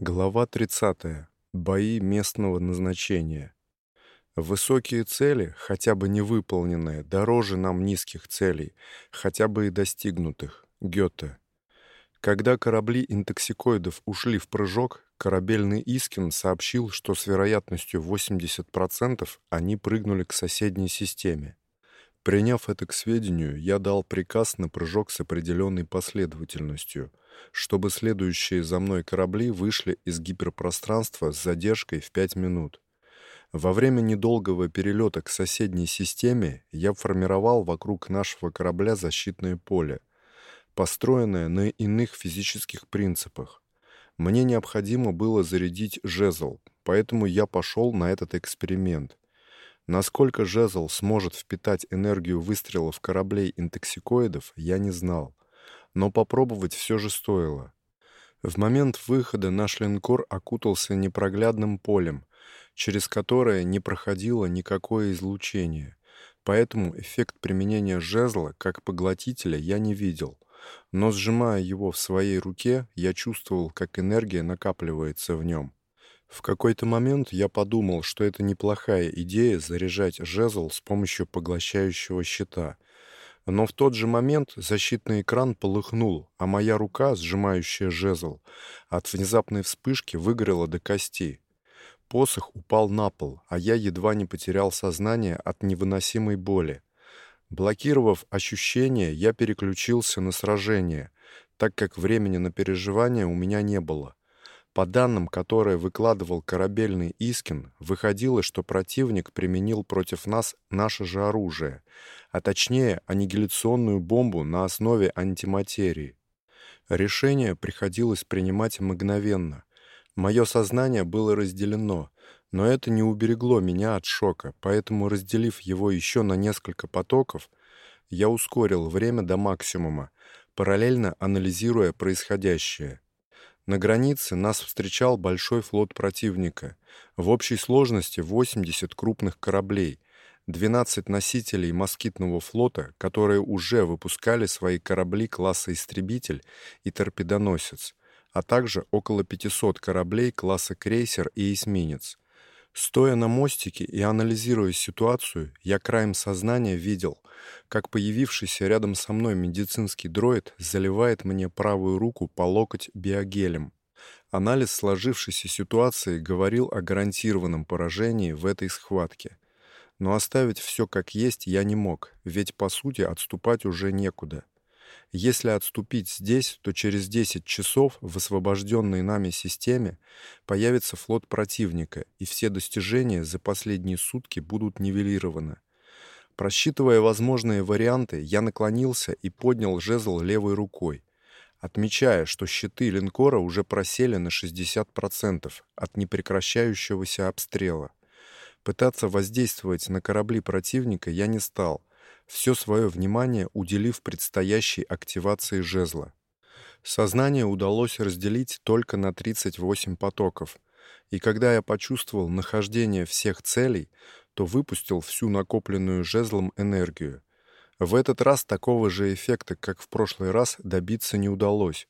Глава 30. Бои местного назначения. Высокие цели, хотя бы не выполненные, дороже нам низких целей, хотя бы и достигнутых. Гёте. Когда корабли интоксикоидов ушли в прыжок, корабельный Искин сообщил, что с вероятностью 80% они прыгнули к соседней системе. Приняв это к сведению, я дал приказ на прыжок с определенной последовательностью, чтобы следующие за мной корабли вышли из гиперпространства с задержкой в 5 минут. Во время недолгого перелета к соседней системе я формировал вокруг нашего корабля защитное поле, построенное на иных физических принципах. Мне необходимо было зарядить жезл, поэтому я пошел на этот эксперимент. Насколько жезл сможет впитать энергию выстрелов кораблей интоксикоидов, я не знал, но попробовать все же стоило. В момент выхода наш линкор окутался непроглядным полем, через которое не проходило никакое излучение. Поэтому эффект применения жезла как поглотителя я не видел. Но сжимая его в своей руке, я чувствовал, как энергия накапливается в нем. В какой-то момент я подумал, что это неплохая идея заряжать жезл с помощью поглощающего щита. Но в тот же момент защитный экран полыхнул, а моя рука, сжимающая жезл, от внезапной вспышки выгорела до кости. Посох упал на пол, а я едва не потерял сознание от невыносимой боли. Блокировав ощущение, я переключился на сражение, так как времени на переживания у меня не было. По данным, которые выкладывал корабельный Искин, выходило, что противник применил против нас наше же оружие, а точнее аннигиляционную бомбу на основе антиматерии. Решение приходилось принимать мгновенно. Мое сознание было разделено, но это не уберегло меня от шока, поэтому, разделив его еще на несколько потоков, я ускорил время до максимума, параллельно анализируя происходящее. На границе нас встречал большой флот противника. В общей сложности 80 крупных кораблей, 12 носителей москитного флота, которые уже выпускали свои корабли класса истребитель и торпедоносец, а также около 500 кораблей класса крейсер и эсминец. Стоя на мостике и анализируя ситуацию, я краем сознания видел, как появившийся рядом со мной медицинский дроид заливает мне правую руку по локоть биогелем. Анализ сложившейся ситуации говорил о гарантированном поражении в этой схватке. Но оставить все как есть я не мог, ведь по сути отступать уже некуда. Если отступить здесь, то через 10 часов в освобожденной нами системе появится флот противника, и все достижения за последние сутки будут нивелированы. Просчитывая возможные варианты, я наклонился и поднял жезл левой рукой, отмечая, что щиты линкора уже просели на 60% от непрекращающегося обстрела. Пытаться воздействовать на корабли противника я не стал, все свое внимание уделив предстоящей активации жезла. Сознание удалось разделить только на 38 потоков, и когда я почувствовал нахождение всех целей, то выпустил всю накопленную жезлом энергию. В этот раз такого же эффекта, как в прошлый раз, добиться не удалось,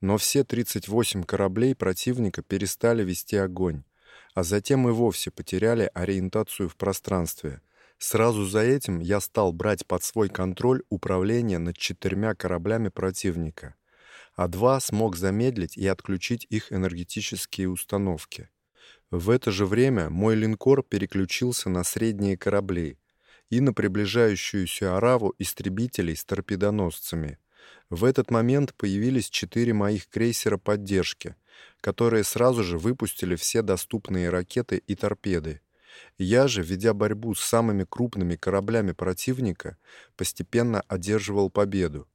но все 38 кораблей противника перестали вести огонь, а затем и вовсе потеряли ориентацию в пространстве – Сразу за этим я стал брать под свой контроль управление над четырьмя кораблями противника, а два смог замедлить и отключить их энергетические установки. В это же время мой линкор переключился на средние корабли и на приближающуюся ораву истребителей с торпедоносцами. В этот момент появились четыре моих крейсера поддержки, которые сразу же выпустили все доступные ракеты и торпеды. Я же, ведя борьбу с самыми крупными кораблями противника, постепенно одерживал победу.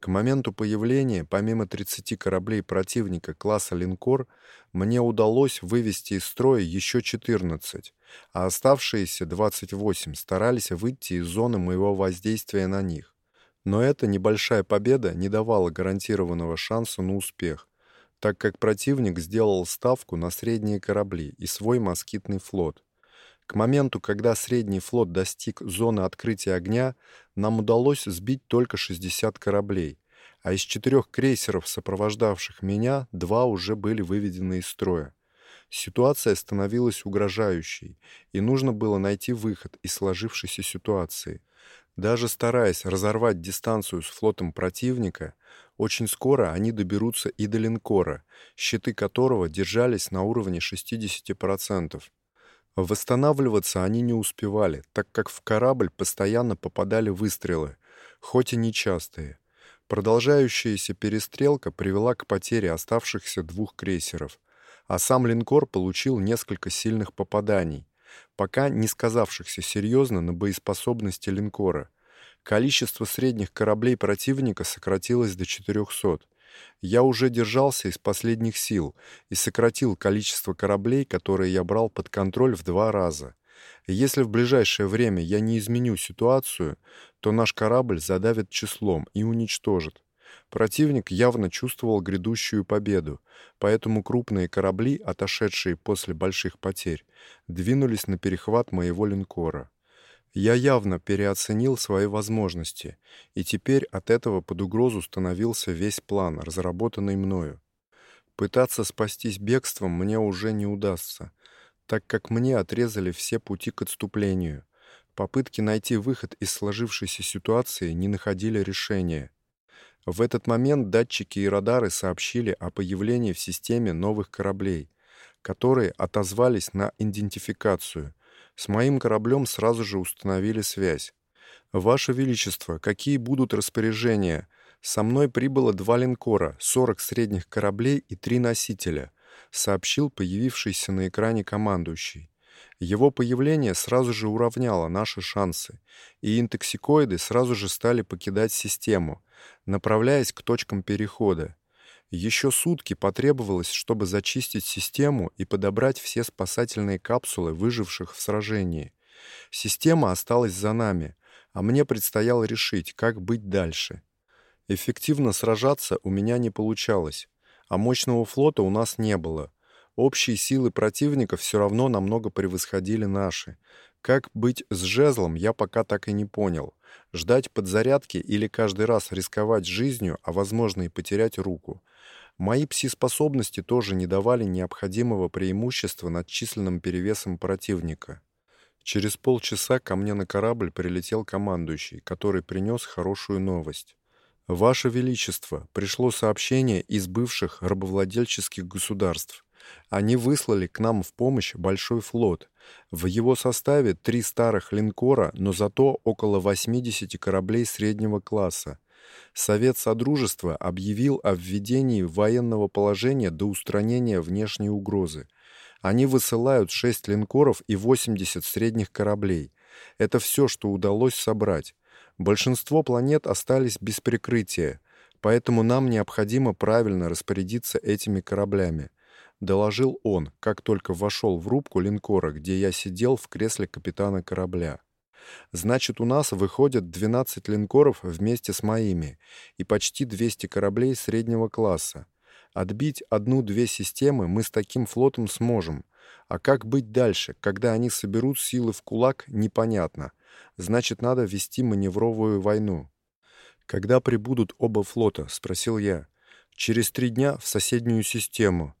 К моменту появления, помимо 30 кораблей противника класса линкор, мне удалось вывести из строя еще 14, а оставшиеся 28 старались выйти из зоны моего воздействия на них. Но эта небольшая победа не давала гарантированного шанса на успех, так как противник сделал ставку на средние корабли и свой москитный флот. К моменту, когда средний флот достиг зоны открытия огня, нам удалось сбить только 60 кораблей, а из четырех крейсеров, сопровождавших меня, два уже были выведены из строя. Ситуация становилась угрожающей, и нужно было найти выход из сложившейся ситуации. Даже стараясь разорвать дистанцию с флотом противника, очень скоро они доберутся и до линкора, щиты которого держались на уровне 60%. Восстанавливаться они не успевали, так как в корабль постоянно попадали выстрелы, хоть и нечастые. Продолжающаяся перестрелка привела к потере оставшихся двух крейсеров, а сам линкор получил несколько сильных попаданий, пока не сказавшихся серьезно на боеспособности линкора. Количество средних кораблей противника сократилось до 400. Я уже держался из последних сил и сократил количество кораблей, которые я брал под контроль в два раза. Если в ближайшее время я не изменю ситуацию, то наш корабль задавит числом и уничтожит. Противник явно чувствовал грядущую победу, поэтому крупные корабли, отошедшие после больших потерь, двинулись на перехват моего линкора. Я явно переоценил свои возможности, и теперь от этого под угрозу становился весь план, разработанный мною. Пытаться спастись бегством мне уже не удастся, так как мне отрезали все пути к отступлению. Попытки найти выход из сложившейся ситуации не находили решения. В этот момент датчики и радары сообщили о появлении в системе новых кораблей, которые отозвались на идентификацию. С моим кораблем сразу же установили связь. Ваше величество, какие будут распоряжения? Со мной прибыло два линкора, 40 средних кораблей и три носителя сообщил появившийся на экране командующий. Его появление сразу же уравняло наши шансы, и интоксикоиды сразу же стали покидать систему, направляясь к точкам перехода. Еще сутки потребовалось, чтобы зачистить систему и подобрать все спасательные капсулы выживших в сражении. Система осталась за нами, а мне предстояло решить, как быть дальше. Эффективно сражаться у меня не получалось а мощного флота у нас не было. Общие силы противника все равно намного превосходили наши. Как быть с жезлом, я пока так и не понял. Ждать подзарядки или каждый раз рисковать жизнью, а возможно и потерять руку. Мои пси-способности тоже не давали необходимого преимущества над численным перевесом противника. Через полчаса ко мне на корабль прилетел командующий, который принес хорошую новость. Ваше величество, пришло сообщение из бывших рабовладельческих государств. Они выслали к нам в помощь большой флот. В его составе три старых линкора, но зато около 80 кораблей среднего класса. Совет Содружества объявил о введении военного положения до устранения внешней угрозы. Они высылают 6 линкоров и 80 средних кораблей. Это все, что удалось собрать. Большинство планет остались без прикрытия, поэтому нам необходимо правильно распорядиться этими кораблями, доложил он, как только вошел в рубку линкора, где я сидел в кресле капитана корабля. Значит, у нас выходят 12 линкоров вместе с моими и почти 200 кораблей среднего класса. Отбить одну-две системы мы с таким флотом сможем. А как быть дальше, когда они соберут силы в кулак, непонятно. Значит, надо вести маневровую войну. Когда прибудут оба флота, спросил я. Через три дня в соседнюю систему.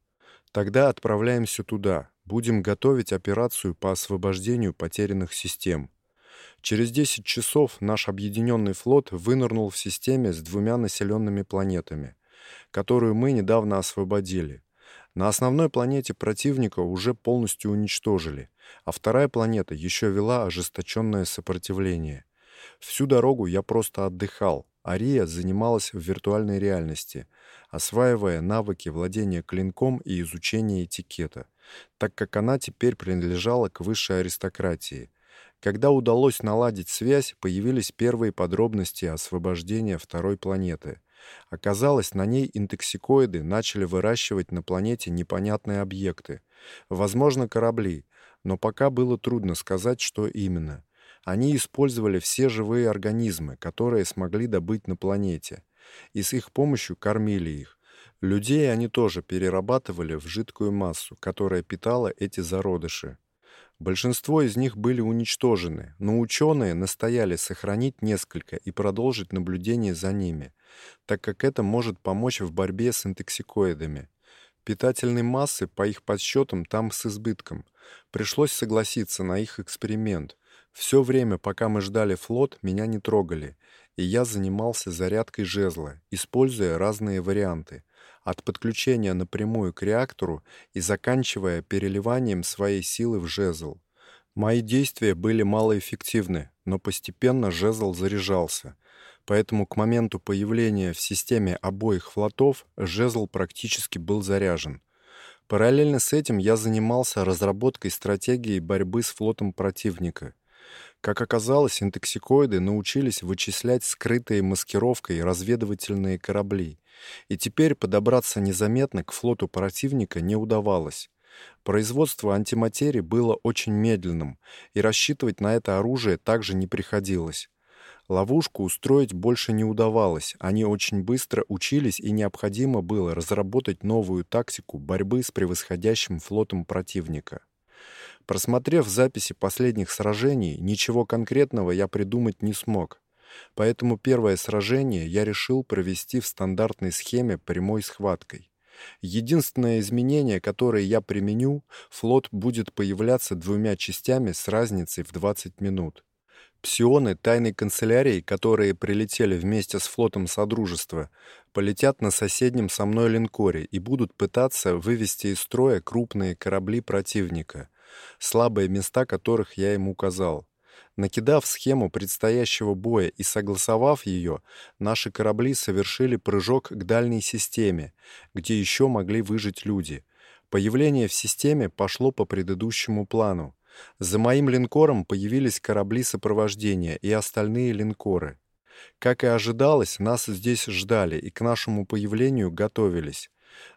Тогда отправляемся туда. Будем готовить операцию по освобождению потерянных систем. Через 10 часов наш объединенный флот вынырнул в системе с двумя населенными планетами, которую мы недавно освободили. На основной планете противника уже полностью уничтожили, а вторая планета еще вела ожесточенное сопротивление. Всю дорогу я просто отдыхал, а Рия занималась в виртуальной реальности, осваивая навыки владения клинком и изучения этикета, так как она теперь принадлежала к высшей аристократии. Когда удалось наладить связь, появились первые подробности освобождения второй планеты — Оказалось, на ней интоксикоиды начали выращивать на планете непонятные объекты. Возможно, корабли, но пока было трудно сказать, что именно. Они использовали все живые организмы, которые смогли добыть на планете, и с их помощью кормили их. Людей они тоже перерабатывали в жидкую массу, которая питала эти зародыши. Большинство из них были уничтожены, но ученые настояли сохранить несколько и продолжить наблюдение за ними – так как это может помочь в борьбе с интоксикоидами. Питательной массы, по их подсчетам, там с избытком. Пришлось согласиться на их эксперимент. Все время, пока мы ждали флот, меня не трогали, и я занимался зарядкой жезла, используя разные варианты, от подключения напрямую к реактору и заканчивая переливанием своей силы в жезл. Мои действия были малоэффективны, но постепенно жезл заряжался, поэтому к моменту появления в системе обоих флотов жезл практически был заряжен. Параллельно с этим я занимался разработкой стратегии борьбы с флотом противника. Как оказалось, интоксикоиды научились вычислять скрытые маскировкой разведывательные корабли, и теперь подобраться незаметно к флоту противника не удавалось. Производство антиматерии было очень медленным, и рассчитывать на это оружие также не приходилось. Ловушку устроить больше не удавалось. Они очень быстро учились, и необходимо было разработать новую тактику борьбы с превосходящим флотом противника. Просмотрев записи последних сражений, ничего конкретного я придумать не смог. Поэтому первое сражение я решил провести в стандартной схеме прямой схваткой. Единственное изменение, которое я применю, флот будет появляться двумя частями с разницей в 20 минут. Псионы тайной канцелярии, которые прилетели вместе с флотом Содружества, полетят на соседнем со мной линкоре и будут пытаться вывести из строя крупные корабли противника, слабые места которых я им указал. Накидав схему предстоящего боя и согласовав ее, наши корабли совершили прыжок к дальней системе, где еще могли выжить люди. Появление в системе пошло по предыдущему плану. За моим линкором появились корабли сопровождения и остальные линкоры. Как и ожидалось, нас здесь ждали и к нашему появлению готовились.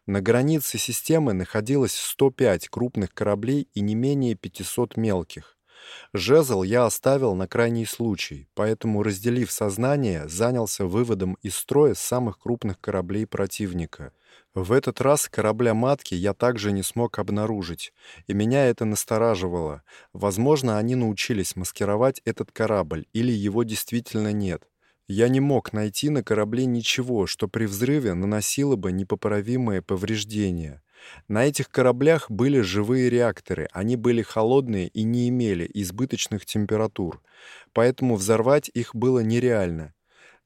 На границе системы находилось 105 крупных кораблей и не менее 500 мелких. Жезл я оставил на крайний случай, поэтому, разделив сознание, занялся выводом из строя самых крупных кораблей противника. В этот раз корабля-матки я также не смог обнаружить, и меня это настораживало. Возможно, они научились маскировать этот корабль, или его действительно нет. Я не мог найти на корабле ничего, что при взрыве наносило бы непоправимые повреждения. На этих кораблях были живые реакторы, они были холодные и не имели избыточных температур, поэтому взорвать их было нереально.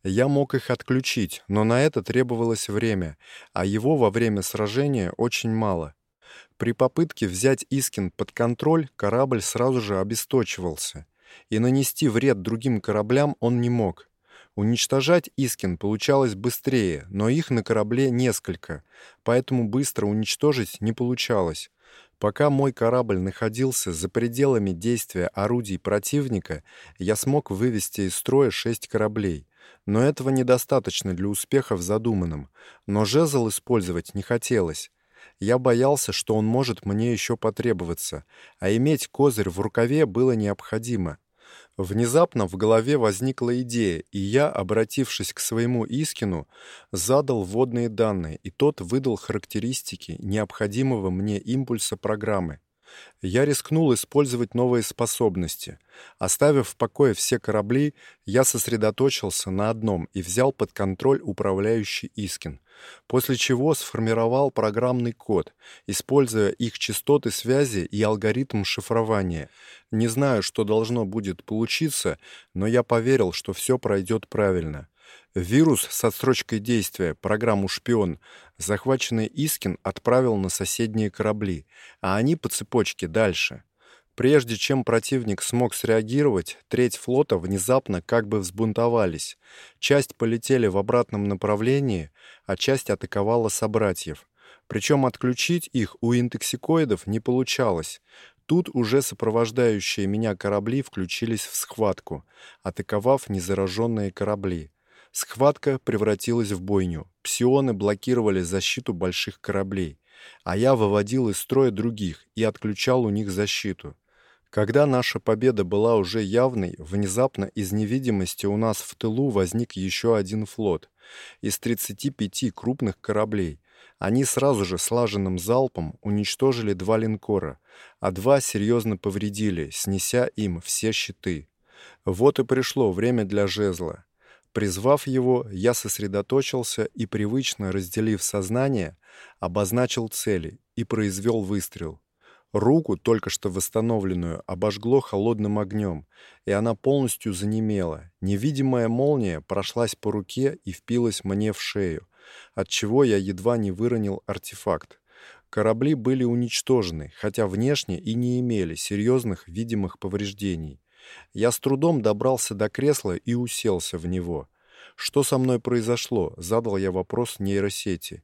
Я мог их отключить, но на это требовалось время, а его во время сражения очень мало. При попытке взять Искин под контроль корабль сразу же обесточивался, и нанести вред другим кораблям он не мог. Уничтожать Искин получалось быстрее, но их на корабле несколько, поэтому быстро уничтожить не получалось. Пока мой корабль находился за пределами действия орудий противника, я смог вывести из строя шесть кораблей. Но этого недостаточно для успеха в задуманном. Но жезл использовать не хотелось. Я боялся, что он может мне еще потребоваться, а иметь козырь в рукаве было необходимо. Внезапно в голове возникла идея, и я, обратившись к своему Искину, задал вводные данные, и тот выдал характеристики необходимого мне импульса программы. Я рискнул использовать новые способности. Оставив в покое все корабли, я сосредоточился на одном и взял под контроль управляющий Искин, после чего сформировал программный код, используя их частоты связи и алгоритм шифрования. Не знаю, что должно будет получиться, но я поверил, что все пройдет правильно. Вирус с отсрочкой действия, программу «Шпион», захваченный Искин отправил на соседние корабли, а они по цепочке дальше. Прежде чем противник смог среагировать, треть флота внезапно как бы взбунтовались. Часть полетели в обратном направлении, а часть атаковала собратьев. Причем отключить их у интоксикоидов не получалось. Тут уже сопровождающие меня корабли включились в схватку, атаковав незараженные корабли. Схватка превратилась в бойню. Псионы блокировали защиту больших кораблей, а я выводил из строя других и отключал у них защиту. Когда наша победа была уже явной, внезапно из невидимости у нас в тылу возник еще один флот из 35 крупных кораблей. Они сразу же слаженным залпом уничтожили два линкора, а два серьезно повредили, снеся им все щиты. Вот и пришло время для жезла. Призвав его, я сосредоточился и, привычно разделив сознание, обозначил цели и произвел выстрел. Руку, только что восстановленную, обожгло холодным огнем, и она полностью занемела. Невидимая молния прошлась по руке и впилась мне в шею, отчего я едва не выронил артефакт. Корабли были уничтожены, хотя внешне и не имели серьезных видимых повреждений. Я с трудом добрался до кресла и уселся в него. Что со мной произошло? задал я вопрос нейросети.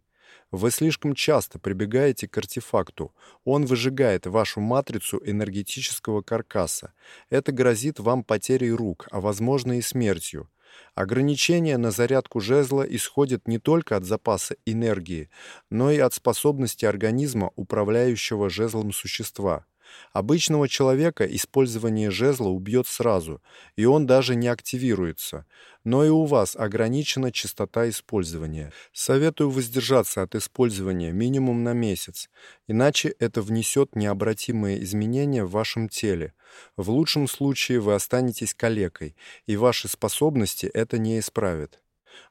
Вы слишком часто прибегаете к артефакту. Он выжигает вашу матрицу энергетического каркаса. Это грозит вам потерей рук, а возможно и смертью. Ограничение на зарядку жезла исходит не только от запаса энергии, но и от способности организма, управляющего жезлом существа. Обычного человека использование жезла убьет сразу, и он даже не активируется. Но и у вас ограничена частота использования. Советую воздержаться от использования минимум на месяц, иначе это внесет необратимые изменения в вашем теле. В лучшем случае вы останетесь калекой, и ваши способности это не исправит.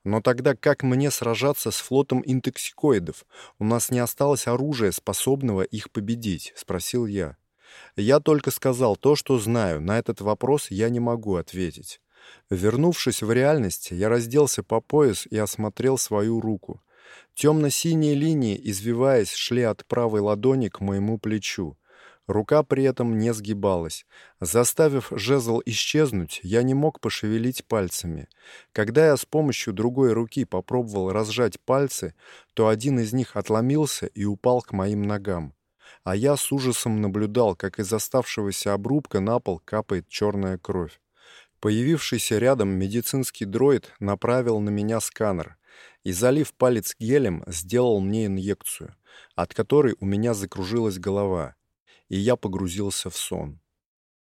Но тогда как мне сражаться с флотом интоксикоидов? У нас не осталось оружия, способного их победить, спросил я. Я только сказал то, что знаю. На этот вопрос я не могу ответить. Вернувшись в реальность, я разделся по пояс и осмотрел свою руку. Темно-синие линии, извиваясь, шли от правой ладони к моему плечу. Рука при этом не сгибалась. Заставив жезл исчезнуть, я не мог пошевелить пальцами. Когда я с помощью другой руки попробовал разжать пальцы, то один из них отломился и упал к моим ногам а я с ужасом наблюдал, как из оставшегося обрубка на пол капает черная кровь. Появившийся рядом медицинский дроид направил на меня сканер и, залив палец гелем, сделал мне инъекцию, от которой у меня закружилась голова, и я погрузился в сон.